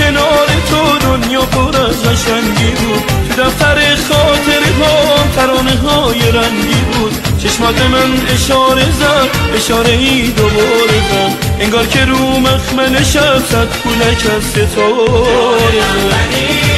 کنار تو دنیا پر از قشنگی بود. تو دفتر خاطر ها ترانه های رنگی بود. چشمات من اشاره زد اشاره ای دوباره زد. انگار که رو مخمل شب صد کولک از ستاره.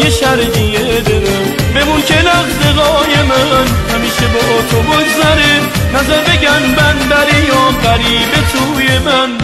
هوای شرقیه دلم بمون که لحظه من همیشه با تو بگذره. نظر بگن بندری یا قریب توی من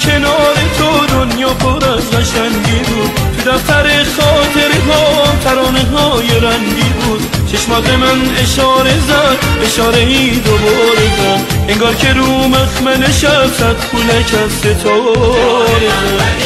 کنار تو دنیا پر از قشنگی بود. تو دفتر خاطر ها ترانه های رنگی بود. چشمات من اشاره زد اشاره ای دوباره زد. انگار که رو مخمل شب صد پولک از ستاره هوای